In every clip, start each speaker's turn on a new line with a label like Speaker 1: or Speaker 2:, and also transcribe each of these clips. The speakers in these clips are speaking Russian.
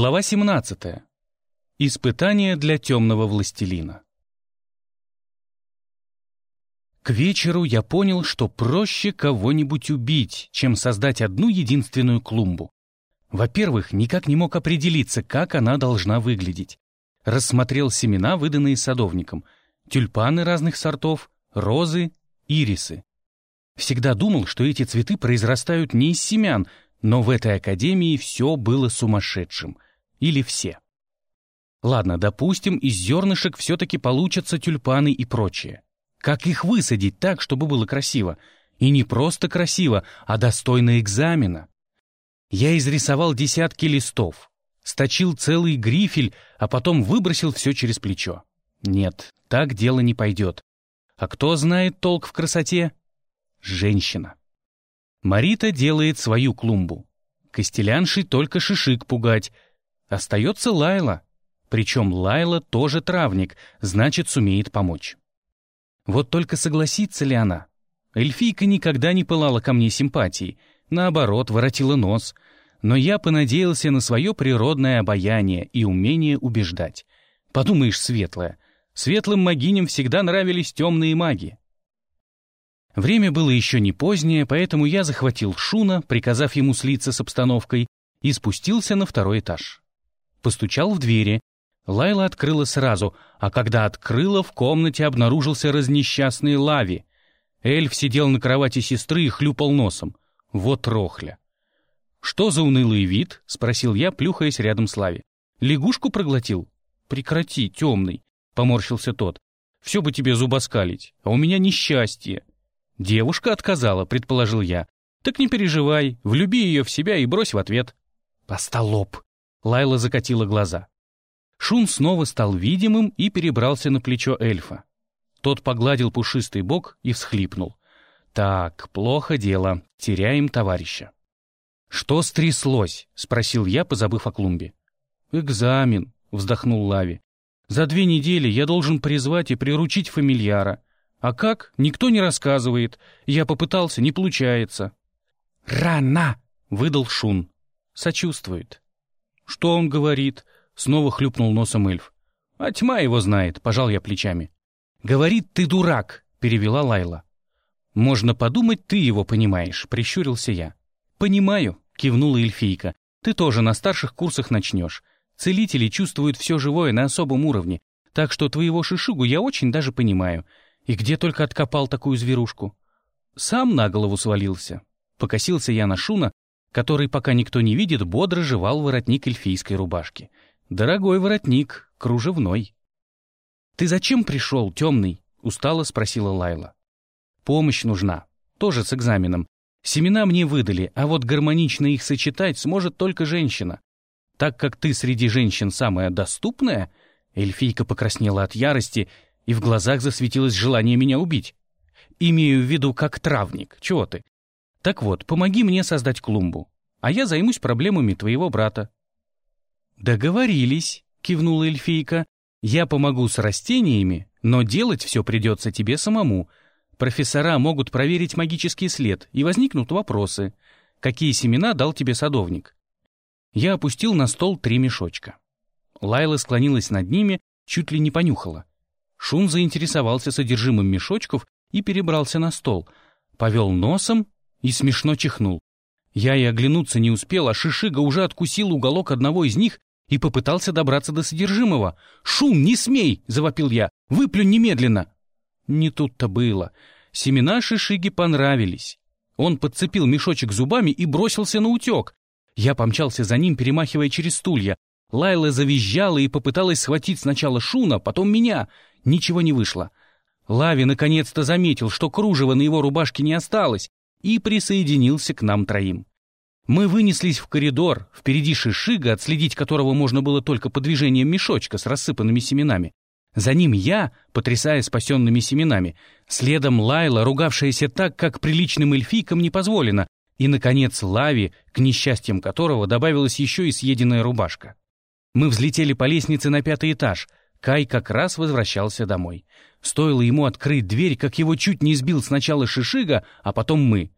Speaker 1: Глава 17. Испытание для темного властелина. К вечеру я понял, что проще кого-нибудь убить, чем создать одну единственную клумбу. Во-первых, никак не мог определиться, как она должна выглядеть. Рассмотрел семена, выданные садовником, тюльпаны разных сортов, розы, ирисы. Всегда думал, что эти цветы произрастают не из семян, но в этой академии все было сумасшедшим. Или все. Ладно, допустим, из зернышек все-таки получатся тюльпаны и прочее. Как их высадить так, чтобы было красиво? И не просто красиво, а достойно экзамена. Я изрисовал десятки листов, сточил целый грифель, а потом выбросил все через плечо. Нет, так дело не пойдет. А кто знает толк в красоте? Женщина. Марита делает свою клумбу. Костеляншей только шишик пугать. Остается Лайла. Причем Лайла тоже травник, значит, сумеет помочь. Вот только согласится ли она? Эльфийка никогда не пылала ко мне симпатией, наоборот, воротила нос. Но я понадеялся на свое природное обаяние и умение убеждать. Подумаешь, светлая, светлым магиням всегда нравились темные маги. Время было еще не позднее, поэтому я захватил Шуна, приказав ему слиться с обстановкой, и спустился на второй этаж. Постучал в двери. Лайла открыла сразу, а когда открыла, в комнате обнаружился разнесчастный Лави. Эльф сидел на кровати сестры и хлюпал носом. Вот рохля. «Что за унылый вид?» — спросил я, плюхаясь рядом с Лави. «Лягушку проглотил?» «Прекрати, темный», — поморщился тот. «Все бы тебе зубоскалить, а у меня несчастье». Девушка отказала, предположил я. Так не переживай, влюби ее в себя и брось в ответ. Постолоп. Лайла закатила глаза. Шун снова стал видимым и перебрался на плечо эльфа. Тот погладил пушистый бок и всхлипнул. «Так, плохо дело, теряем товарища». «Что стряслось?» — спросил я, позабыв о клумбе. «Экзамен», — вздохнул Лави. «За две недели я должен призвать и приручить фамильяра. А как? Никто не рассказывает. Я попытался, не получается. «Рано!» — выдал Шун. Сочувствует. «Что он говорит?» — снова хлюпнул носом эльф. «А тьма его знает», — пожал я плечами. «Говорит, ты дурак», — перевела Лайла. «Можно подумать, ты его понимаешь», — прищурился я. «Понимаю», — кивнула эльфийка. «Ты тоже на старших курсах начнешь. Целители чувствуют все живое на особом уровне, так что твоего шишугу я очень даже понимаю. И где только откопал такую зверушку? Сам на голову свалился. Покосился я на Шуна, который, пока никто не видит, бодро жевал воротник эльфийской рубашки. Дорогой воротник, кружевной. «Ты зачем пришел, темный?» — устало спросила Лайла. «Помощь нужна. Тоже с экзаменом. Семена мне выдали, а вот гармонично их сочетать сможет только женщина. Так как ты среди женщин самая доступная...» Эльфийка покраснела от ярости и в глазах засветилось желание меня убить. Имею в виду как травник. Чего ты? Так вот, помоги мне создать клумбу, а я займусь проблемами твоего брата». «Договорились», — кивнула эльфийка. «Я помогу с растениями, но делать все придется тебе самому. Профессора могут проверить магический след, и возникнут вопросы. Какие семена дал тебе садовник?» Я опустил на стол три мешочка. Лайла склонилась над ними, чуть ли не понюхала. Шун заинтересовался содержимым мешочков и перебрался на стол, повел носом и смешно чихнул. Я и оглянуться не успел, а Шишига уже откусил уголок одного из них и попытался добраться до содержимого. «Шун, не смей!» — завопил я. «Выплюнь немедленно!» Не тут-то было. Семена Шишиги понравились. Он подцепил мешочек зубами и бросился на утек. Я помчался за ним, перемахивая через стулья. Лайла завизжала и попыталась схватить сначала Шуна, потом меня — Ничего не вышло. Лави наконец-то заметил, что кружева на его рубашке не осталось, и присоединился к нам троим. Мы вынеслись в коридор, впереди Шишига, отследить которого можно было только по движениям мешочка с рассыпанными семенами. За ним я, потрясая спасенными семенами, следом Лайла, ругавшаяся так, как приличным эльфийкам не позволено, и, наконец, Лави, к несчастьям которого добавилась еще и съеденная рубашка. Мы взлетели по лестнице на пятый этаж — Кай как раз возвращался домой. Стоило ему открыть дверь, как его чуть не сбил сначала Шишига, а потом мы.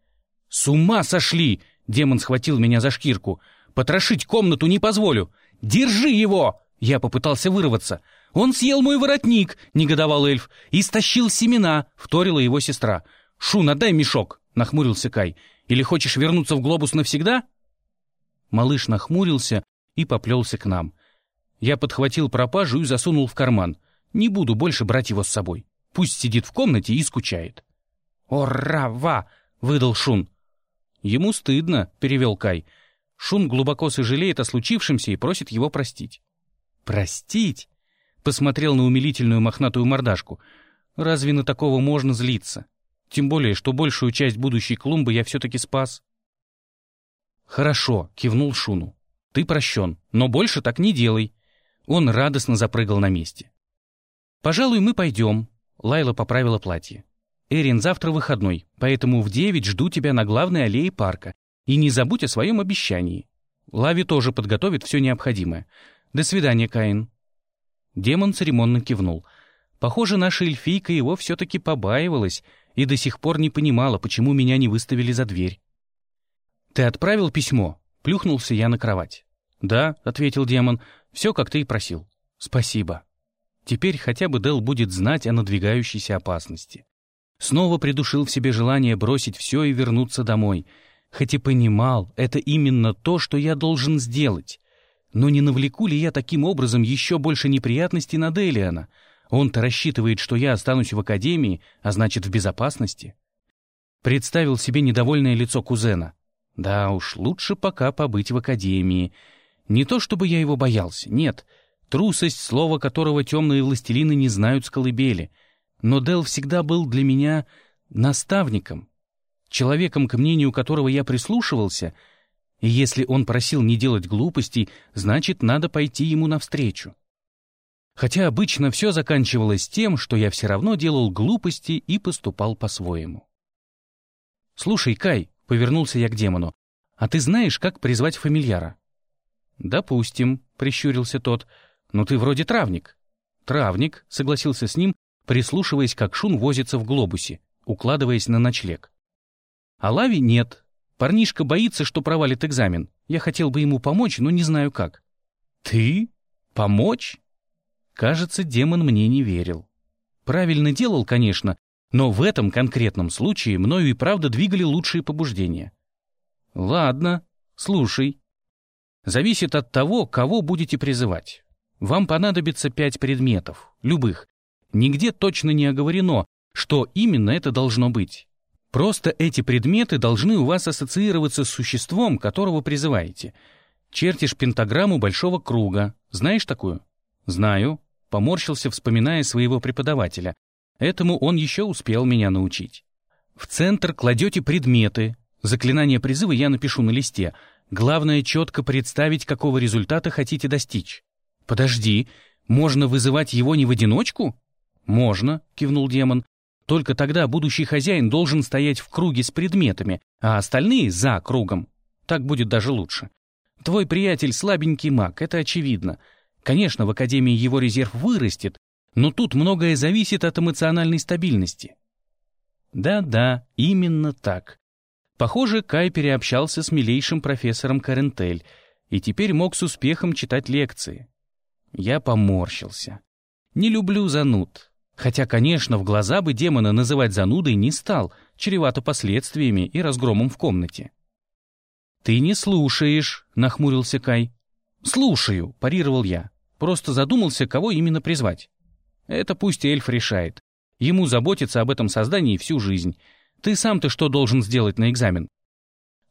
Speaker 1: «С ума сошли!» — демон схватил меня за шкирку. «Потрошить комнату не позволю!» «Держи его!» Я попытался вырваться. «Он съел мой воротник!» — негодовал эльф. «И стащил семена!» — вторила его сестра. «Шун, отдай мешок!» — нахмурился Кай. «Или хочешь вернуться в глобус навсегда?» Малыш нахмурился и поплелся к нам. Я подхватил пропажу и засунул в карман. Не буду больше брать его с собой. Пусть сидит в комнате и скучает. «Орава!» — выдал Шун. «Ему стыдно», — перевел Кай. Шун глубоко сожалеет о случившемся и просит его простить. «Простить?» — посмотрел на умилительную мохнатую мордашку. «Разве на такого можно злиться? Тем более, что большую часть будущей клумбы я все-таки спас». «Хорошо», — кивнул Шуну. «Ты прощен, но больше так не делай». Он радостно запрыгал на месте. «Пожалуй, мы пойдем», — Лайла поправила платье. «Эрин, завтра выходной, поэтому в девять жду тебя на главной аллее парка. И не забудь о своем обещании. Лави тоже подготовит все необходимое. До свидания, Каин». Демон церемонно кивнул. Похоже, наша эльфийка его все-таки побаивалась и до сих пор не понимала, почему меня не выставили за дверь. «Ты отправил письмо?» — плюхнулся я на кровать. «Да», — ответил демон, — «все, как ты и просил». «Спасибо». Теперь хотя бы Дел будет знать о надвигающейся опасности. Снова придушил в себе желание бросить все и вернуться домой. Хоть и понимал, это именно то, что я должен сделать. Но не навлеку ли я таким образом еще больше неприятностей на Делиана? Он-то рассчитывает, что я останусь в академии, а значит, в безопасности. Представил себе недовольное лицо кузена. Да уж, лучше пока побыть в академии. Не то чтобы я его боялся, нет. Трусость, слово которого темные властелины не знают с колыбели. Но Дел всегда был для меня наставником, человеком, к мнению которого я прислушивался — и если он просил не делать глупостей, значит, надо пойти ему навстречу. Хотя обычно все заканчивалось тем, что я все равно делал глупости и поступал по-своему. «Слушай, Кай», — повернулся я к демону, — «а ты знаешь, как призвать фамильяра?» «Допустим», — прищурился тот, — «но ты вроде травник». «Травник», — согласился с ним, прислушиваясь, как Шун возится в глобусе, укладываясь на ночлег. «А Лави нет», Парнишка боится, что провалит экзамен. Я хотел бы ему помочь, но не знаю как». «Ты? Помочь?» Кажется, демон мне не верил. Правильно делал, конечно, но в этом конкретном случае мною и правда двигали лучшие побуждения. «Ладно, слушай. Зависит от того, кого будете призывать. Вам понадобится пять предметов, любых. Нигде точно не оговорено, что именно это должно быть. Просто эти предметы должны у вас ассоциироваться с существом, которого призываете. Чертишь пентаграмму большого круга. Знаешь такую? Знаю. Поморщился, вспоминая своего преподавателя. Этому он еще успел меня научить. В центр кладете предметы. Заклинание призыва я напишу на листе. Главное четко представить, какого результата хотите достичь. Подожди, можно вызывать его не в одиночку? Можно, кивнул демон. Только тогда будущий хозяин должен стоять в круге с предметами, а остальные — за кругом. Так будет даже лучше. Твой приятель слабенький маг, это очевидно. Конечно, в Академии его резерв вырастет, но тут многое зависит от эмоциональной стабильности. Да-да, именно так. Похоже, Кай переобщался с милейшим профессором Карентель и теперь мог с успехом читать лекции. Я поморщился. Не люблю зануд. Хотя, конечно, в глаза бы демона называть занудой не стал, чревато последствиями и разгромом в комнате. «Ты не слушаешь», — нахмурился Кай. «Слушаю», — парировал я. Просто задумался, кого именно призвать. Это пусть эльф решает. Ему заботиться об этом создании всю жизнь. Ты сам-то что должен сделать на экзамен?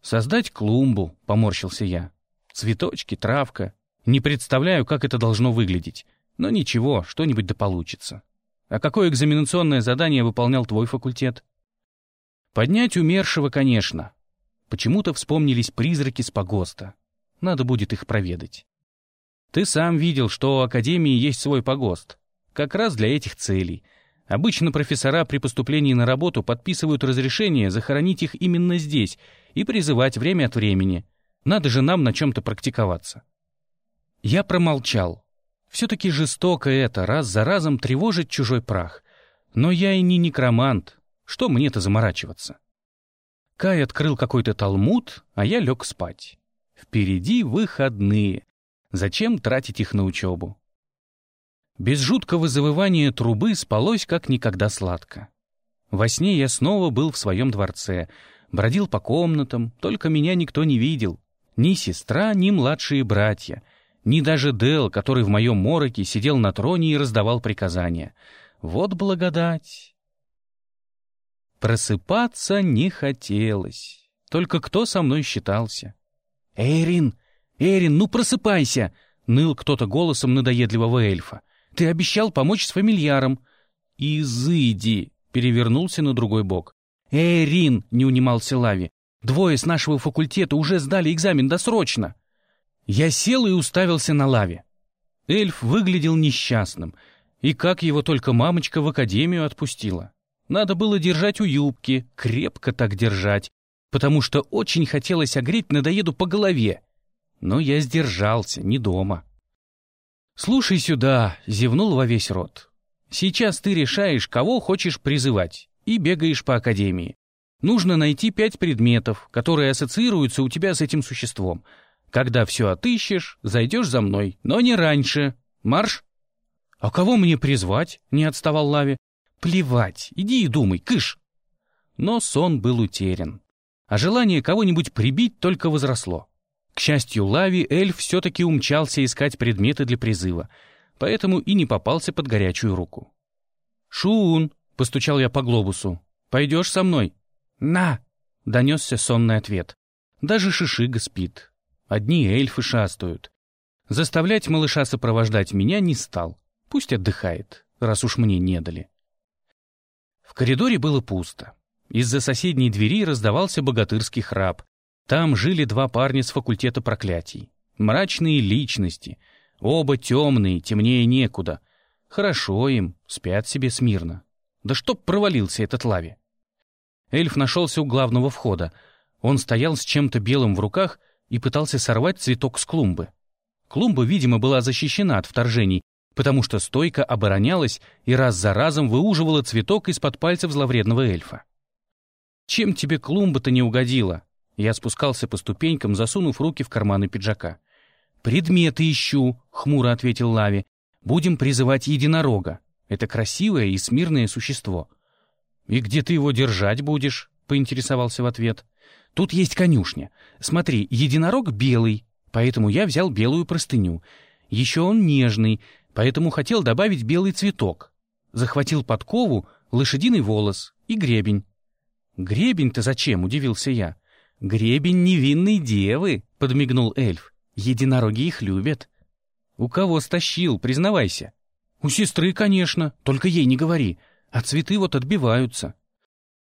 Speaker 1: Создать клумбу, поморщился я. Цветочки, травка. Не представляю, как это должно выглядеть. Но ничего, что-нибудь да получится. А какое экзаменационное задание выполнял твой факультет? Поднять умершего, конечно. Почему-то вспомнились призраки с погоста. Надо будет их проведать. Ты сам видел, что у Академии есть свой погост. Как раз для этих целей. Обычно профессора при поступлении на работу подписывают разрешение захоронить их именно здесь и призывать время от времени. Надо же нам на чем-то практиковаться. Я промолчал, все-таки жестоко это, раз за разом тревожить чужой прах. Но я и не некромант. Что мне-то заморачиваться? Кай открыл какой-то талмуд, а я лег спать. Впереди выходные. Зачем тратить их на учебу? Без жуткого завывания трубы спалось как никогда сладко. Во сне я снова был в своем дворце, бродил по комнатам, только меня никто не видел. Ни сестра, ни младшие братья, ни даже Дел, который в моем мороке сидел на троне и раздавал приказания. Вот благодать. Просыпаться не хотелось. Только кто со мной считался? «Эйрин! Эйрин, ну просыпайся!» — ныл кто-то голосом надоедливого эльфа. «Ты обещал помочь с фамильяром». «Изыди!» — перевернулся на другой бок. «Эйрин!» — не унимался Лави. «Двое с нашего факультета уже сдали экзамен досрочно!» Я сел и уставился на Лави. Эльф выглядел несчастным, и как его только мамочка в академию отпустила. Надо было держать у юбки, крепко так держать, потому что очень хотелось огреть надоеду по голове. Но я сдержался, не дома. «Слушай сюда», — зевнул во весь рот. «Сейчас ты решаешь, кого хочешь призывать, и бегаешь по академии. Нужно найти пять предметов, которые ассоциируются у тебя с этим существом. Когда все отыщешь, зайдешь за мной, но не раньше. Марш!» «А кого мне призвать?» — не отставал Лави. «Плевать, иди и думай, кыш!» Но сон был утерян, а желание кого-нибудь прибить только возросло. К счастью, Лави эльф все-таки умчался искать предметы для призыва, поэтому и не попался под горячую руку. «Шун!» — постучал я по глобусу. «Пойдешь со мной?» «На!» — донесся сонный ответ. Даже Шишига спит. Одни эльфы шастают. Заставлять малыша сопровождать меня не стал. Пусть отдыхает, раз уж мне не дали. В коридоре было пусто. Из-за соседней двери раздавался богатырский храп. Там жили два парня с факультета проклятий. Мрачные личности. Оба темные, темнее некуда. Хорошо им, спят себе смирно. Да чтоб провалился этот лави. Эльф нашелся у главного входа. Он стоял с чем-то белым в руках и пытался сорвать цветок с клумбы. Клумба, видимо, была защищена от вторжений, потому что стойко оборонялась и раз за разом выуживала цветок из-под пальцев зловредного эльфа. «Чем тебе клумба-то не угодила?» Я спускался по ступенькам, засунув руки в карманы пиджака. «Предметы ищу», — хмуро ответил Лави. «Будем призывать единорога. Это красивое и смирное существо». «И где ты его держать будешь?» — поинтересовался в ответ. «Тут есть конюшня. Смотри, единорог белый, поэтому я взял белую простыню. Еще он нежный, поэтому хотел добавить белый цветок. Захватил подкову, лошадиный волос и гребень. «Гребень-то зачем?» — удивился я. «Гребень невинной девы», — подмигнул эльф. «Единороги их любят». «У кого стащил, признавайся?» «У сестры, конечно, только ей не говори. А цветы вот отбиваются».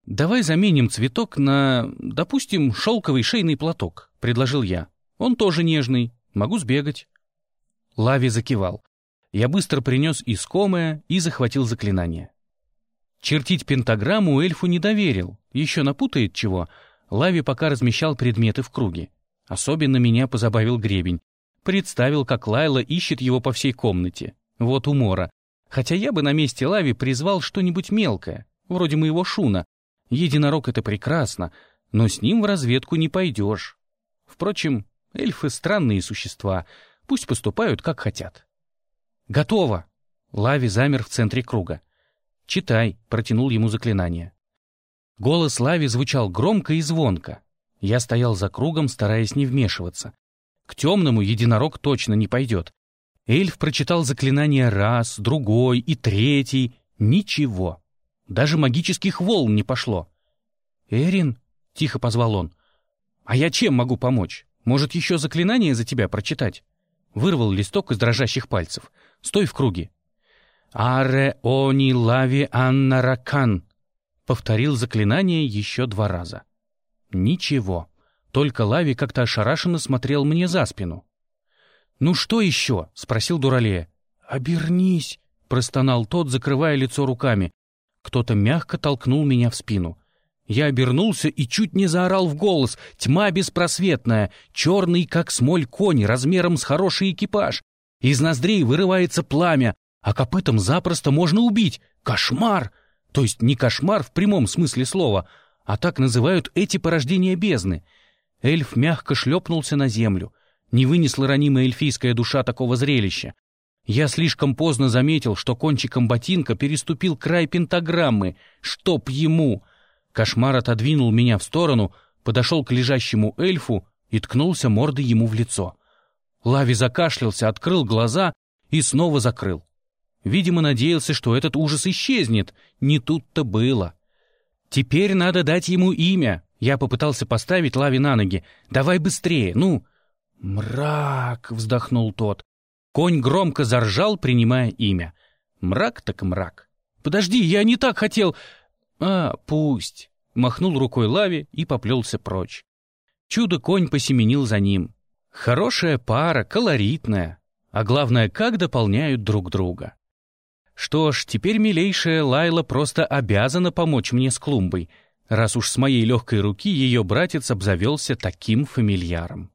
Speaker 1: «Давай заменим цветок на, допустим, шелковый шейный платок», — предложил я. «Он тоже нежный, могу сбегать». Лави закивал. Я быстро принес искомое и захватил заклинание. Чертить пентаграмму эльфу не доверил, еще напутает чего. Лави пока размещал предметы в круге. Особенно меня позабавил гребень. Представил, как Лайла ищет его по всей комнате. Вот умора. Хотя я бы на месте Лави призвал что-нибудь мелкое, вроде моего шуна. Единорог — это прекрасно, но с ним в разведку не пойдешь. Впрочем, эльфы — странные существа, пусть поступают, как хотят. «Готово!» Лави замер в центре круга. «Читай», — протянул ему заклинание. Голос Лави звучал громко и звонко. Я стоял за кругом, стараясь не вмешиваться. К темному единорог точно не пойдет. Эльф прочитал заклинание раз, другой и третий. Ничего. Даже магических волн не пошло. «Эрин?» — тихо позвал он. «А я чем могу помочь? Может, еще заклинание за тебя прочитать?» Вырвал листок из дрожащих пальцев. «Стой в круге». «Аре они лави аннаракан», — повторил заклинание еще два раза. «Ничего». Только Лави как-то ошарашенно смотрел мне за спину. «Ну что еще?» — спросил Дуралея. «Обернись!» — простонал тот, закрывая лицо руками. Кто-то мягко толкнул меня в спину. Я обернулся и чуть не заорал в голос. Тьма беспросветная, черный, как смоль конь, размером с хороший экипаж. Из ноздрей вырывается пламя, а копытом запросто можно убить. Кошмар! То есть не кошмар в прямом смысле слова, а так называют эти порождения бездны. Эльф мягко шлепнулся на землю. Не вынесла ранимая эльфийская душа такого зрелища. Я слишком поздно заметил, что кончиком ботинка переступил край пентаграммы. Чтоб ему! Кошмар отодвинул меня в сторону, подошел к лежащему эльфу и ткнулся мордой ему в лицо. Лави закашлялся, открыл глаза и снова закрыл. Видимо, надеялся, что этот ужас исчезнет. Не тут-то было. «Теперь надо дать ему имя». Я попытался поставить Лави на ноги. «Давай быстрее, ну!» «Мрак!» — вздохнул тот. Конь громко заржал, принимая имя. «Мрак так мрак». «Подожди, я не так хотел...» «А, пусть!» — махнул рукой Лави и поплелся прочь. Чудо-конь посеменил за ним. Хорошая пара, колоритная. А главное, как дополняют друг друга. Что ж, теперь милейшая Лайла просто обязана помочь мне с клумбой, раз уж с моей легкой руки ее братец обзавелся таким фамильяром.